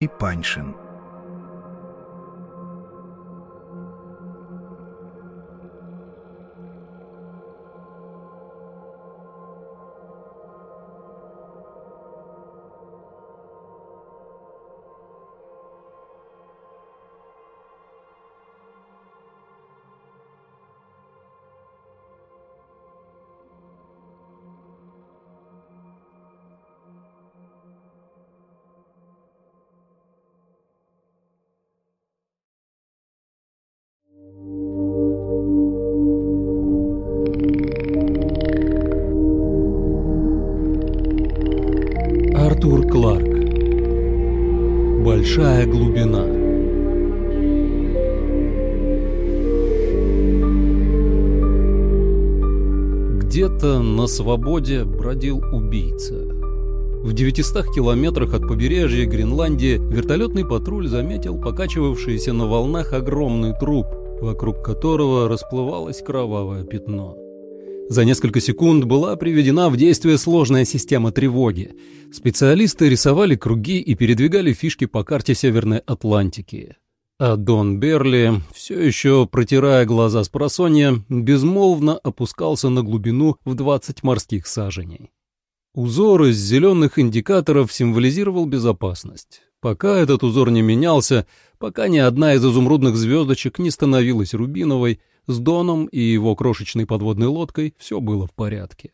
и Паньшин. Артур Кларк Большая глубина Где-то на свободе бродил убийца. В 900 километрах от побережья Гренландии вертолетный патруль заметил покачивавшийся на волнах огромный труп, вокруг которого расплывалось кровавое пятно. За несколько секунд была приведена в действие сложная система тревоги. Специалисты рисовали круги и передвигали фишки по карте Северной Атлантики. А Дон Берли, все еще протирая глаза с просонья, безмолвно опускался на глубину в 20 морских саженей. Узор из зеленых индикаторов символизировал безопасность. Пока этот узор не менялся, пока ни одна из изумрудных звездочек не становилась рубиновой, с Доном и его крошечной подводной лодкой все было в порядке.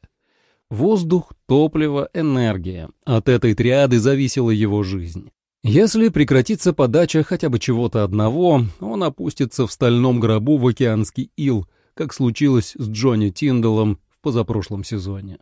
Воздух, топливо, энергия. От этой триады зависела его жизнь. Если прекратится подача хотя бы чего-то одного, он опустится в стальном гробу в океанский ил, как случилось с Джонни Тиндалом в позапрошлом сезоне.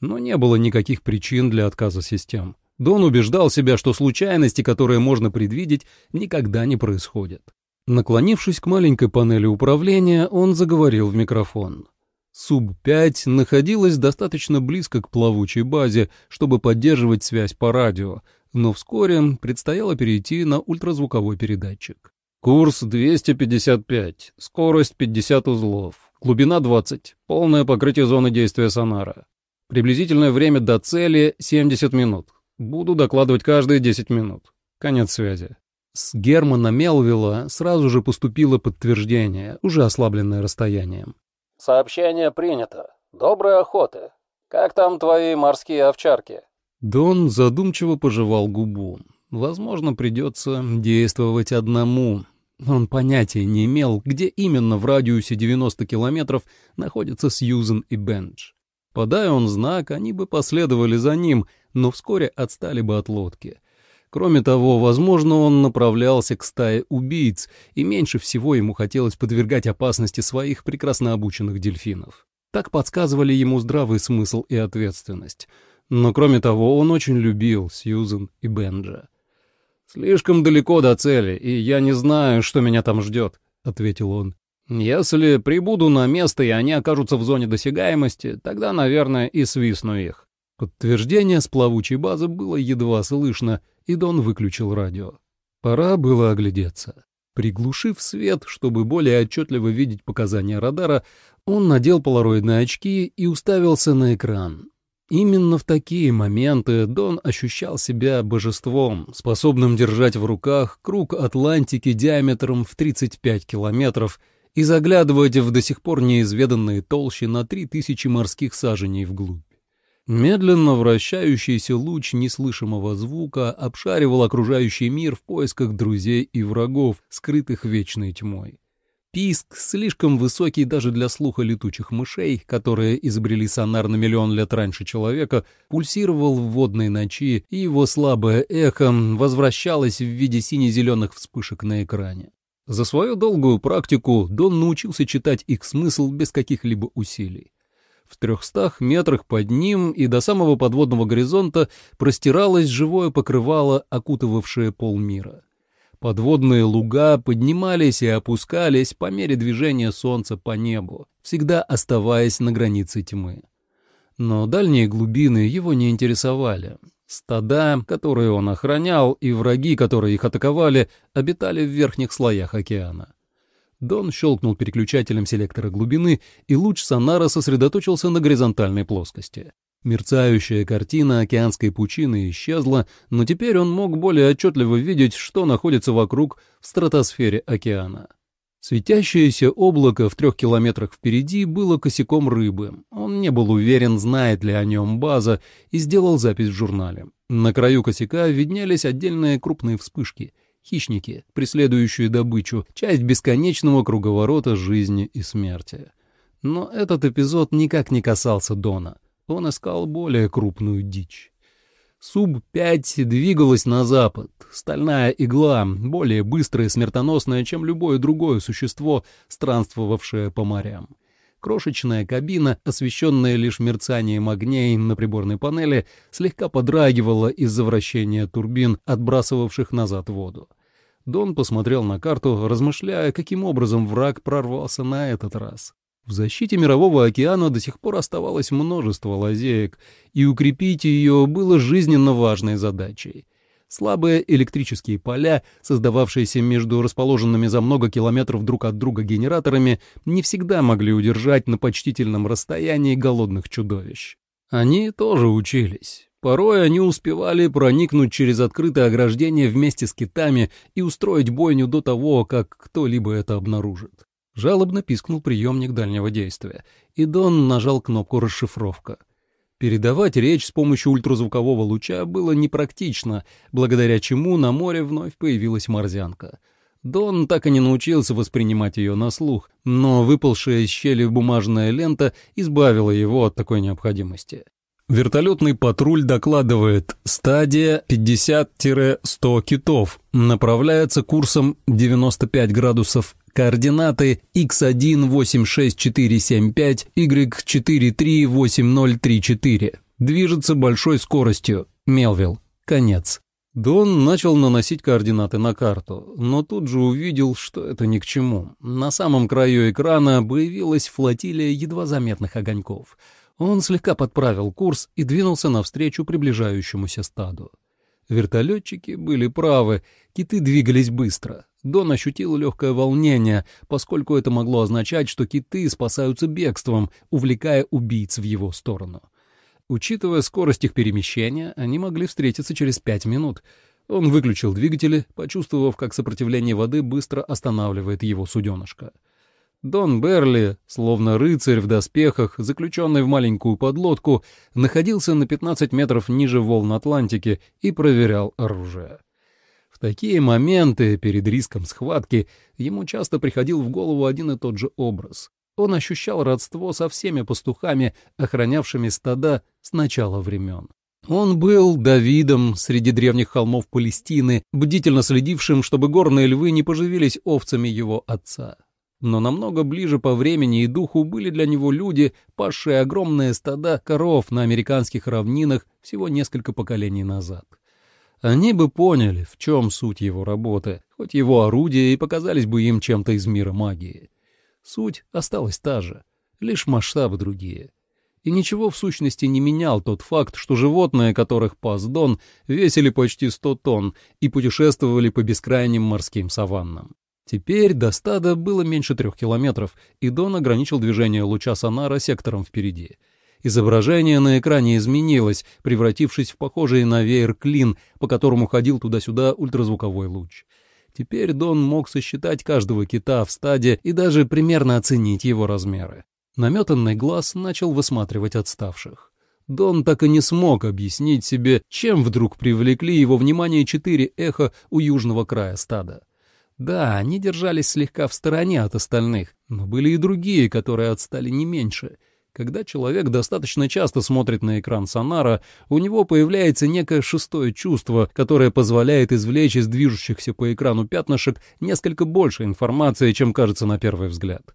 Но не было никаких причин для отказа систем. Дон убеждал себя, что случайности, которые можно предвидеть, никогда не происходят. Наклонившись к маленькой панели управления, он заговорил в микрофон. Суб-5 находилась достаточно близко к плавучей базе, чтобы поддерживать связь по радио, но вскоре предстояло перейти на ультразвуковой передатчик. Курс 255, скорость 50 узлов, глубина 20, полное покрытие зоны действия сонара. Приблизительное время до цели 70 минут. Буду докладывать каждые 10 минут. Конец связи. С Германа Мелвилла сразу же поступило подтверждение, уже ослабленное расстоянием. «Сообщение принято. Доброй охоты. Как там твои морские овчарки?» Дон задумчиво пожевал губу. Возможно, придется действовать одному. Он понятия не имел, где именно в радиусе 90 километров находятся Сьюзен и Бендж. Подая он знак, они бы последовали за ним, но вскоре отстали бы от лодки — Кроме того, возможно, он направлялся к стае убийц, и меньше всего ему хотелось подвергать опасности своих прекрасно обученных дельфинов. Так подсказывали ему здравый смысл и ответственность. Но кроме того, он очень любил Сьюзен и Бенджа. «Слишком далеко до цели, и я не знаю, что меня там ждет», — ответил он. «Если прибуду на место, и они окажутся в зоне досягаемости, тогда, наверное, и свистну их». Подтверждение с плавучей базы было едва слышно, и Дон выключил радио. Пора было оглядеться. Приглушив свет, чтобы более отчетливо видеть показания радара, он надел полароидные очки и уставился на экран. Именно в такие моменты Дон ощущал себя божеством, способным держать в руках круг Атлантики диаметром в 35 километров и заглядывать в до сих пор неизведанные толщи на 3000 морских саженей вглубь. Медленно вращающийся луч неслышимого звука обшаривал окружающий мир в поисках друзей и врагов, скрытых вечной тьмой. Писк, слишком высокий даже для слуха летучих мышей, которые изобрели сонар на миллион лет раньше человека, пульсировал в водной ночи, и его слабое эхо возвращалось в виде сине-зеленых вспышек на экране. За свою долгую практику Дон научился читать их смысл без каких-либо усилий. В трехстах метрах под ним и до самого подводного горизонта простиралось живое покрывало, окутывавшее полмира. Подводные луга поднимались и опускались по мере движения солнца по небу, всегда оставаясь на границе тьмы. Но дальние глубины его не интересовали. Стада, которые он охранял, и враги, которые их атаковали, обитали в верхних слоях океана. Дон щелкнул переключателем селектора глубины, и луч сонара сосредоточился на горизонтальной плоскости. Мерцающая картина океанской пучины исчезла, но теперь он мог более отчетливо видеть, что находится вокруг в стратосфере океана. Светящееся облако в трех километрах впереди было косяком рыбы. Он не был уверен, знает ли о нем база, и сделал запись в журнале. На краю косяка виднелись отдельные крупные вспышки. Хищники, преследующие добычу, часть бесконечного круговорота жизни и смерти. Но этот эпизод никак не касался Дона. Он искал более крупную дичь. Суб-5 двигалась на запад. Стальная игла, более быстрая и смертоносная, чем любое другое существо, странствовавшее по морям. Крошечная кабина, освещенная лишь мерцанием огней на приборной панели, слегка подрагивала из-за вращения турбин, отбрасывавших назад воду. Дон посмотрел на карту, размышляя, каким образом враг прорвался на этот раз. В защите Мирового океана до сих пор оставалось множество лазеек, и укрепить ее было жизненно важной задачей. Слабые электрические поля, создававшиеся между расположенными за много километров друг от друга генераторами, не всегда могли удержать на почтительном расстоянии голодных чудовищ. Они тоже учились. Порой они успевали проникнуть через открытое ограждение вместе с китами и устроить бойню до того, как кто-либо это обнаружит. Жалобно пискнул приемник дальнего действия, и Дон нажал кнопку «Расшифровка». Передавать речь с помощью ультразвукового луча было непрактично, благодаря чему на море вновь появилась морзянка. Дон так и не научился воспринимать ее на слух, но выпалшая из щели бумажная лента избавила его от такой необходимости. Вертолетный патруль докладывает «Стадия 50-100 китов. Направляется курсом 95 градусов Координаты x1-86475, y43834. Движется большой скоростью. Мелвилл. Конец. Дон начал наносить координаты на карту, но тут же увидел, что это ни к чему. На самом краю экрана появилась флотилия едва заметных огоньков. Он слегка подправил курс и двинулся навстречу приближающемуся стаду. Вертолетчики были правы, киты двигались быстро. Дон ощутил легкое волнение, поскольку это могло означать, что киты спасаются бегством, увлекая убийц в его сторону. Учитывая скорость их перемещения, они могли встретиться через пять минут. Он выключил двигатели, почувствовав, как сопротивление воды быстро останавливает его суденышко. Дон Берли, словно рыцарь в доспехах, заключенный в маленькую подлодку, находился на 15 метров ниже волн Атлантики и проверял оружие такие моменты перед риском схватки ему часто приходил в голову один и тот же образ. Он ощущал родство со всеми пастухами, охранявшими стада с начала времен. Он был Давидом среди древних холмов Палестины, бдительно следившим, чтобы горные львы не поживились овцами его отца. Но намного ближе по времени и духу были для него люди, пасшие огромные стада коров на американских равнинах всего несколько поколений назад. Они бы поняли, в чем суть его работы, хоть его орудия и показались бы им чем-то из мира магии. Суть осталась та же, лишь масштабы другие. И ничего в сущности не менял тот факт, что животные, которых пас Дон, весили почти сто тонн и путешествовали по бескрайним морским саваннам. Теперь до стада было меньше трех километров, и Дон ограничил движение луча сонара сектором впереди — Изображение на экране изменилось, превратившись в похожий на веер клин, по которому ходил туда-сюда ультразвуковой луч. Теперь Дон мог сосчитать каждого кита в стаде и даже примерно оценить его размеры. Наметанный глаз начал высматривать отставших. Дон так и не смог объяснить себе, чем вдруг привлекли его внимание четыре эха у южного края стада. Да, они держались слегка в стороне от остальных, но были и другие, которые отстали не меньше — когда человек достаточно часто смотрит на экран сонара, у него появляется некое шестое чувство, которое позволяет извлечь из движущихся по экрану пятнышек несколько больше информации, чем кажется на первый взгляд.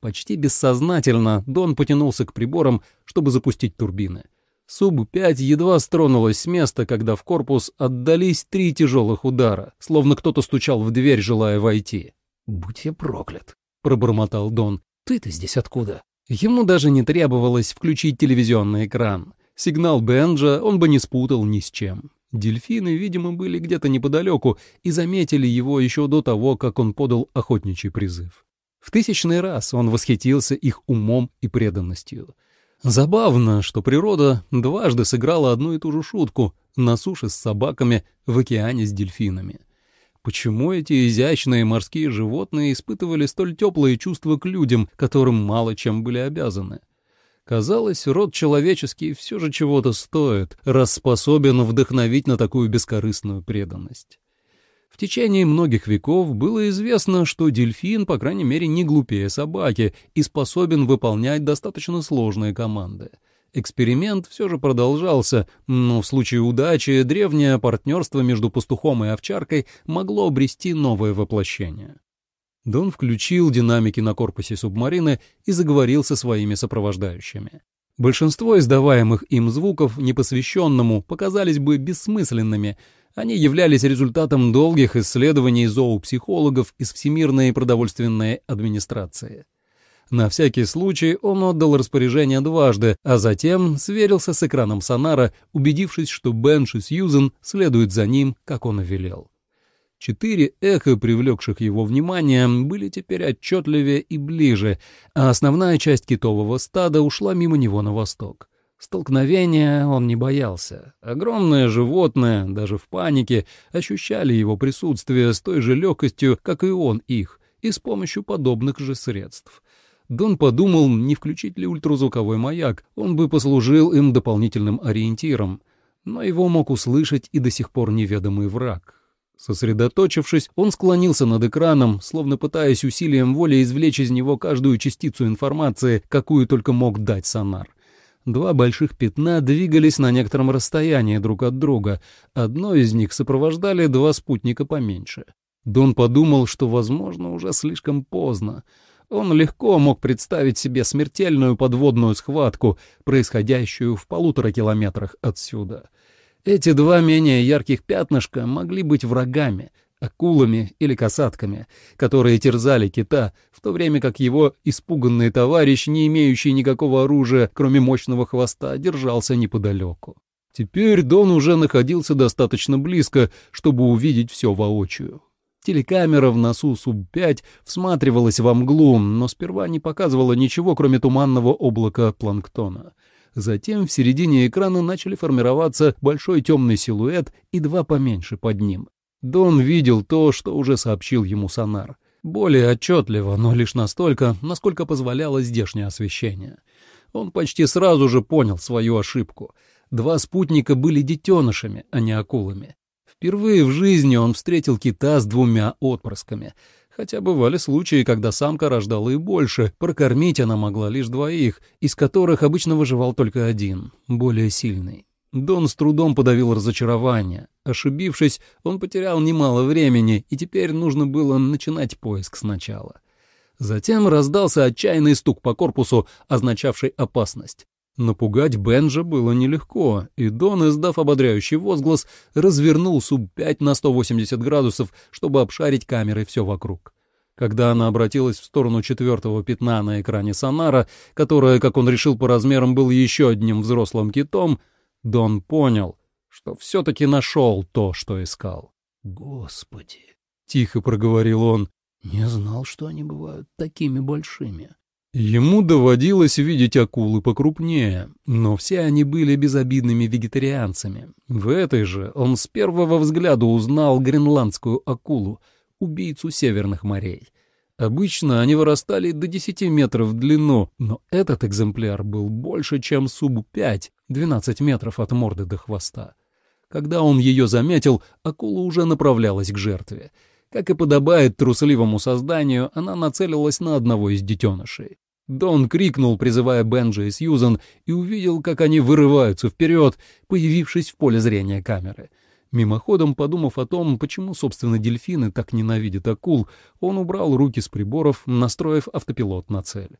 Почти бессознательно Дон потянулся к приборам, чтобы запустить турбины. Суб-5 едва стронулась с места, когда в корпус отдались три тяжелых удара, словно кто-то стучал в дверь, желая войти. «Будь я проклят», — пробормотал Дон. «Ты-то здесь откуда?» Ему даже не требовалось включить телевизионный экран. Сигнал Бенджа он бы не спутал ни с чем. Дельфины, видимо, были где-то неподалеку и заметили его еще до того, как он подал охотничий призыв. В тысячный раз он восхитился их умом и преданностью. Забавно, что природа дважды сыграла одну и ту же шутку на суше с собаками, в океане с дельфинами. Почему эти изящные морские животные испытывали столь теплые чувства к людям, которым мало чем были обязаны? Казалось, род человеческий все же чего-то стоит, раз способен вдохновить на такую бескорыстную преданность. В течение многих веков было известно, что дельфин, по крайней мере, не глупее собаки и способен выполнять достаточно сложные команды. Эксперимент все же продолжался, но в случае удачи древнее партнерство между пастухом и овчаркой могло обрести новое воплощение. Дон включил динамики на корпусе субмарины и заговорил со своими сопровождающими. Большинство издаваемых им звуков непосвященному показались бы бессмысленными — они являлись результатом долгих исследований зоопсихологов из Всемирной продовольственной администрации. На всякий случай он отдал распоряжение дважды, а затем сверился с экраном сонара, убедившись, что Бенш и Сьюзен следуют за ним, как он и велел. Четыре эхо, привлекших его внимание, были теперь отчетливее и ближе, а основная часть китового стада ушла мимо него на восток. Столкновения он не боялся. Огромное животное, даже в панике, ощущали его присутствие с той же легкостью, как и он их, и с помощью подобных же средств. Дон подумал, не включить ли ультразвуковой маяк, он бы послужил им дополнительным ориентиром, но его мог услышать и до сих пор неведомый враг. Сосредоточившись, он склонился над экраном, словно пытаясь усилием воли извлечь из него каждую частицу информации, какую только мог дать сонар. Два больших пятна двигались на некотором расстоянии друг от друга. Одно из них сопровождали два спутника поменьше. Дон подумал, что, возможно, уже слишком поздно. Он легко мог представить себе смертельную подводную схватку, происходящую в полутора километрах отсюда. Эти два менее ярких пятнышка могли быть врагами, акулами или касатками, которые терзали кита, в то время как его испуганный товарищ, не имеющий никакого оружия, кроме мощного хвоста, держался неподалеку. Теперь Дон уже находился достаточно близко, чтобы увидеть все воочию. Телекамера в носу Суб-5 всматривалась во мглу, но сперва не показывала ничего, кроме туманного облака планктона. Затем в середине экрана начали формироваться большой темный силуэт и два поменьше под ним. Дон видел то, что уже сообщил ему сонар. Более отчетливо, но лишь настолько, насколько позволяло здешнее освещение. Он почти сразу же понял свою ошибку. Два спутника были детенышами, а не акулами. Впервые в жизни он встретил кита с двумя отпрысками. Хотя бывали случаи, когда самка рождала и больше, прокормить она могла лишь двоих, из которых обычно выживал только один, более сильный. Дон с трудом подавил разочарование. Ошибившись, он потерял немало времени, и теперь нужно было начинать поиск сначала. Затем раздался отчаянный стук по корпусу, означавший опасность. Напугать Бенджа было нелегко, и Дон, издав ободряющий возглас, развернул Суб-5 на 180 градусов, чтобы обшарить камерой все вокруг. Когда она обратилась в сторону четвертого пятна на экране сонара, которое, как он решил по размерам, был еще одним взрослым китом, Дон понял, что все-таки нашел то, что искал. «Господи!» — тихо проговорил он. «Не знал, что они бывают такими большими». Ему доводилось видеть акулы покрупнее, но все они были безобидными вегетарианцами. В этой же он с первого взгляда узнал гренландскую акулу, убийцу северных морей. Обычно они вырастали до 10 метров в длину, но этот экземпляр был больше, чем Суб-5, 12 метров от морды до хвоста. Когда он ее заметил, акула уже направлялась к жертве. Как и подобает трусливому созданию, она нацелилась на одного из детенышей. Дон крикнул, призывая Бенджи и Сьюзан, и увидел, как они вырываются вперед, появившись в поле зрения камеры — Мимоходом подумав о том, почему, собственно, дельфины так ненавидят акул, он убрал руки с приборов, настроив автопилот на цель.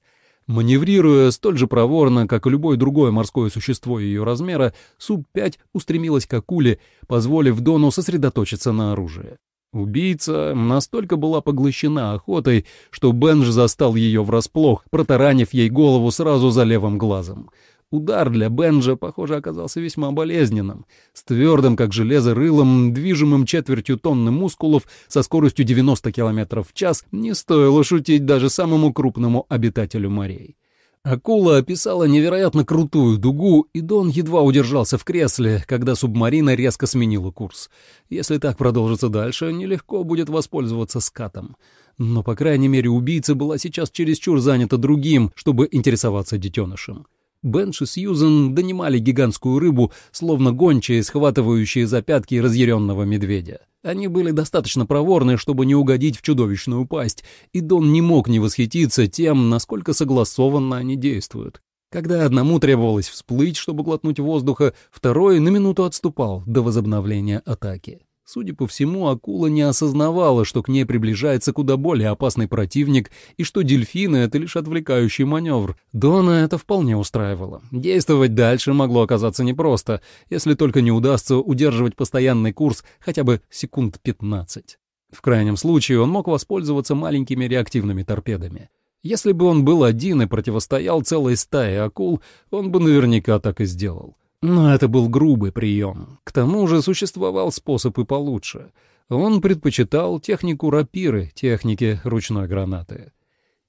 Маневрируя столь же проворно, как и любое другое морское существо ее размера, Суб-5 устремилась к акуле, позволив Дону сосредоточиться на оружии. Убийца настолько была поглощена охотой, что Бенж застал ее врасплох, протаранив ей голову сразу за левым глазом. Удар для Бенджа, похоже, оказался весьма болезненным. С твердым, как железо, рылом, движимым четвертью тонны мускулов со скоростью 90 км в час, не стоило шутить даже самому крупному обитателю морей. Акула описала невероятно крутую дугу, и Дон едва удержался в кресле, когда субмарина резко сменила курс. Если так продолжится дальше, нелегко будет воспользоваться скатом. Но, по крайней мере, убийца была сейчас чересчур занята другим, чтобы интересоваться детенышем. Бенш и Сьюзен донимали гигантскую рыбу, словно гончие, схватывающие за пятки разъяренного медведя. Они были достаточно проворны, чтобы не угодить в чудовищную пасть, и Дон не мог не восхититься тем, насколько согласованно они действуют. Когда одному требовалось всплыть, чтобы глотнуть воздуха, второй на минуту отступал до возобновления атаки. Судя по всему, акула не осознавала, что к ней приближается куда более опасный противник и что дельфины — это лишь отвлекающий маневр. Дона это вполне устраивало. Действовать дальше могло оказаться непросто, если только не удастся удерживать постоянный курс хотя бы секунд 15. В крайнем случае он мог воспользоваться маленькими реактивными торпедами. Если бы он был один и противостоял целой стае акул, он бы наверняка так и сделал. Но это был грубый прием. К тому же существовал способ и получше. Он предпочитал технику рапиры, техники ручной гранаты.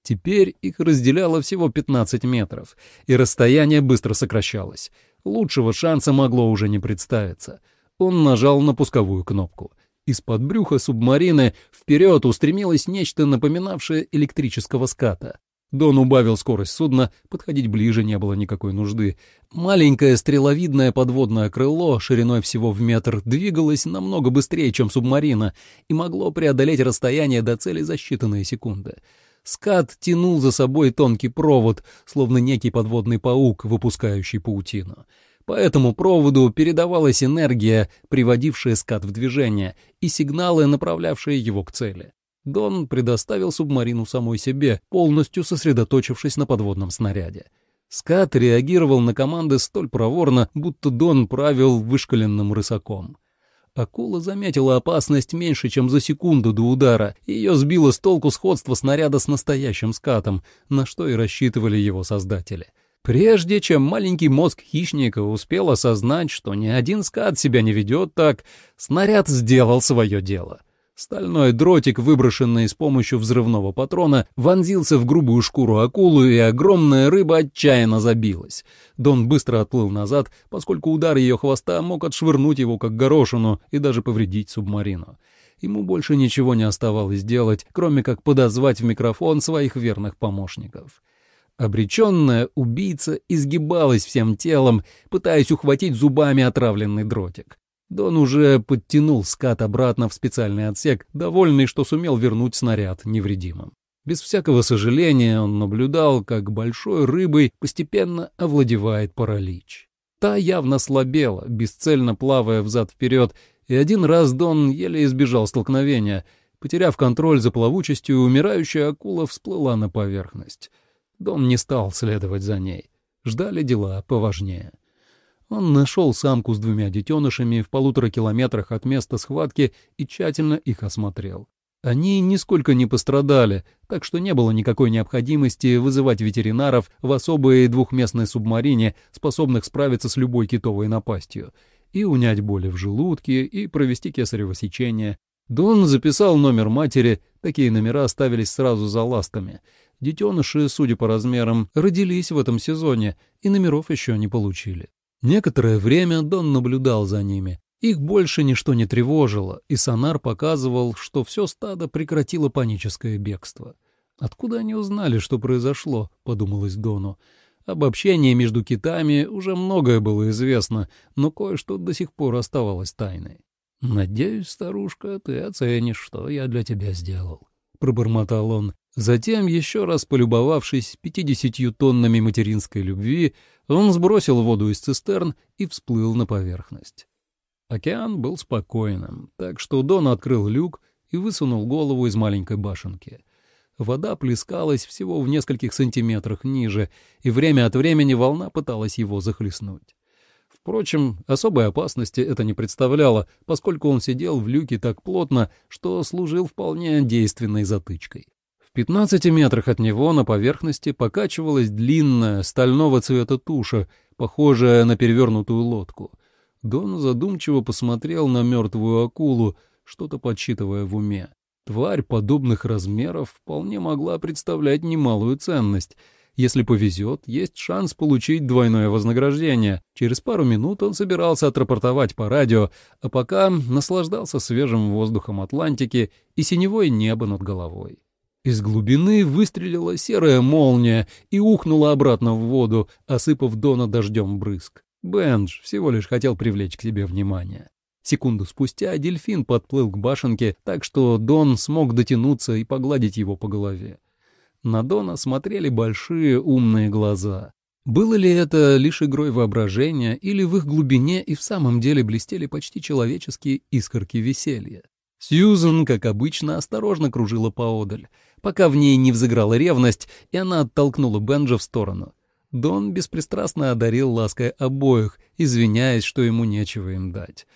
Теперь их разделяло всего 15 метров, и расстояние быстро сокращалось. Лучшего шанса могло уже не представиться. Он нажал на пусковую кнопку. Из-под брюха субмарины вперед устремилось нечто напоминавшее электрического ската. Дон убавил скорость судна, подходить ближе не было никакой нужды. Маленькое стреловидное подводное крыло, шириной всего в метр, двигалось намного быстрее, чем субмарина, и могло преодолеть расстояние до цели за считанные секунды. Скат тянул за собой тонкий провод, словно некий подводный паук, выпускающий паутину. По этому проводу передавалась энергия, приводившая скат в движение, и сигналы, направлявшие его к цели. Дон предоставил субмарину самой себе, полностью сосредоточившись на подводном снаряде. Скат реагировал на команды столь проворно, будто Дон правил вышкаленным рысаком. Акула заметила опасность меньше, чем за секунду до удара, ее сбило с толку сходство снаряда с настоящим скатом, на что и рассчитывали его создатели. Прежде чем маленький мозг хищника успел осознать, что ни один скат себя не ведет так, снаряд сделал свое дело — Стальной дротик, выброшенный с помощью взрывного патрона, вонзился в грубую шкуру акулы, и огромная рыба отчаянно забилась. Дон быстро отплыл назад, поскольку удар ее хвоста мог отшвырнуть его как горошину и даже повредить субмарину. Ему больше ничего не оставалось делать, кроме как подозвать в микрофон своих верных помощников. Обреченная убийца изгибалась всем телом, пытаясь ухватить зубами отравленный дротик. Дон уже подтянул скат обратно в специальный отсек, довольный, что сумел вернуть снаряд невредимым. Без всякого сожаления он наблюдал, как большой рыбой постепенно овладевает паралич. Та явно слабела, бесцельно плавая взад-вперед, и один раз Дон еле избежал столкновения. Потеряв контроль за плавучестью, умирающая акула всплыла на поверхность. Дон не стал следовать за ней. Ждали дела поважнее. Он нашел самку с двумя детенышами в полутора километрах от места схватки и тщательно их осмотрел. Они нисколько не пострадали, так что не было никакой необходимости вызывать ветеринаров в особой двухместной субмарине, способных справиться с любой китовой напастью, и унять боли в желудке, и провести кесарево сечение. Дон записал номер матери, такие номера ставились сразу за ластами. Детеныши, судя по размерам, родились в этом сезоне и номеров еще не получили. Некоторое время Дон наблюдал за ними. Их больше ничто не тревожило, и сонар показывал, что все стадо прекратило паническое бегство. «Откуда они узнали, что произошло?» — подумалось Дону. Об общении между китами уже многое было известно, но кое-что до сих пор оставалось тайной. «Надеюсь, старушка, ты оценишь, что я для тебя сделал», — пробормотал он. Затем, еще раз полюбовавшись пятидесятью тоннами материнской любви, он сбросил воду из цистерн и всплыл на поверхность. Океан был спокойным, так что Дон открыл люк и высунул голову из маленькой башенки. Вода плескалась всего в нескольких сантиметрах ниже, и время от времени волна пыталась его захлестнуть. Впрочем, особой опасности это не представляло, поскольку он сидел в люке так плотно, что служил вполне действенной затычкой. 15 метрах от него на поверхности покачивалась длинная стального цвета туша, похожая на перевернутую лодку. Дон задумчиво посмотрел на мертвую акулу, что-то подсчитывая в уме. Тварь подобных размеров вполне могла представлять немалую ценность. Если повезет, есть шанс получить двойное вознаграждение. Через пару минут он собирался отрапортовать по радио, а пока наслаждался свежим воздухом Атлантики и синевое небо над головой. Из глубины выстрелила серая молния и ухнула обратно в воду, осыпав Дона дождем брызг. Бендж всего лишь хотел привлечь к себе внимание. Секунду спустя дельфин подплыл к башенке, так что Дон смог дотянуться и погладить его по голове. На Дона смотрели большие умные глаза. Было ли это лишь игрой воображения, или в их глубине и в самом деле блестели почти человеческие искорки веселья? Сьюзен, как обычно, осторожно кружила поодаль, пока в ней не взыграла ревность, и она оттолкнула Бенджа в сторону. Дон беспристрастно одарил лаской обоих, извиняясь, что ему нечего им дать.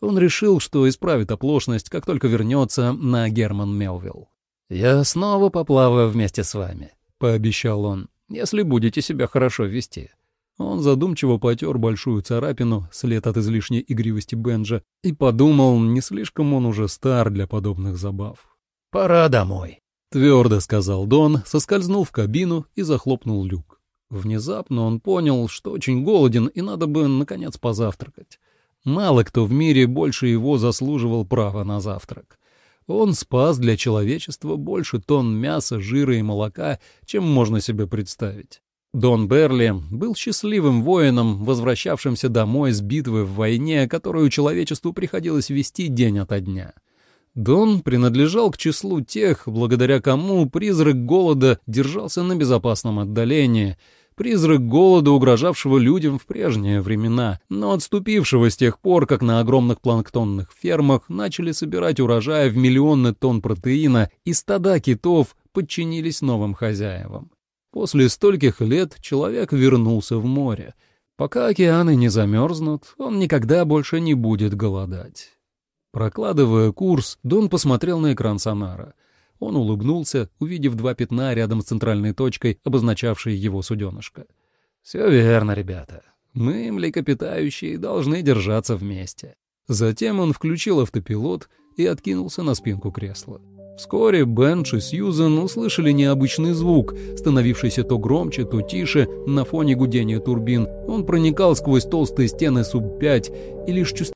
Он решил, что исправит оплошность, как только вернется на Герман Мелвилл. «Я снова поплаваю вместе с вами», — пообещал он, — «если будете себя хорошо вести». Он задумчиво потер большую царапину, след от излишней игривости Бенджа, и подумал, не слишком он уже стар для подобных забав. «Пора домой», — твердо сказал Дон, соскользнул в кабину и захлопнул люк. Внезапно он понял, что очень голоден и надо бы, наконец, позавтракать. Мало кто в мире больше его заслуживал права на завтрак. Он спас для человечества больше тонн мяса, жира и молока, чем можно себе представить. Дон Берли был счастливым воином, возвращавшимся домой с битвы в войне, которую человечеству приходилось вести день ото дня. Дон принадлежал к числу тех, благодаря кому призрак голода держался на безопасном отдалении — Призрак голода, угрожавшего людям в прежние времена, но отступившего с тех пор, как на огромных планктонных фермах начали собирать урожай в миллионы тонн протеина, и стада китов подчинились новым хозяевам. После стольких лет человек вернулся в море. Пока океаны не замерзнут, он никогда больше не будет голодать. Прокладывая курс, Дон посмотрел на экран сонара — он улыбнулся, увидев два пятна рядом с центральной точкой, обозначавшей его суденышко. «Все верно, ребята. Мы, млекопитающие, должны держаться вместе». Затем он включил автопилот и откинулся на спинку кресла. Вскоре Бенч и Сьюзен услышали необычный звук, становившийся то громче, то тише на фоне гудения турбин. Он проникал сквозь толстые стены Суб-5 и лишь чувствовал,